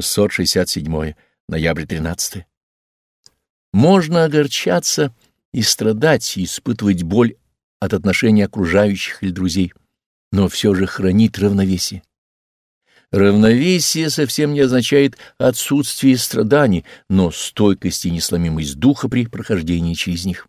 667. Ноябрь 13. Можно огорчаться и страдать, и испытывать боль от отношений окружающих или друзей, но все же хранить равновесие. Равновесие совсем не означает отсутствие страданий, но стойкость и несломимость духа при прохождении через них.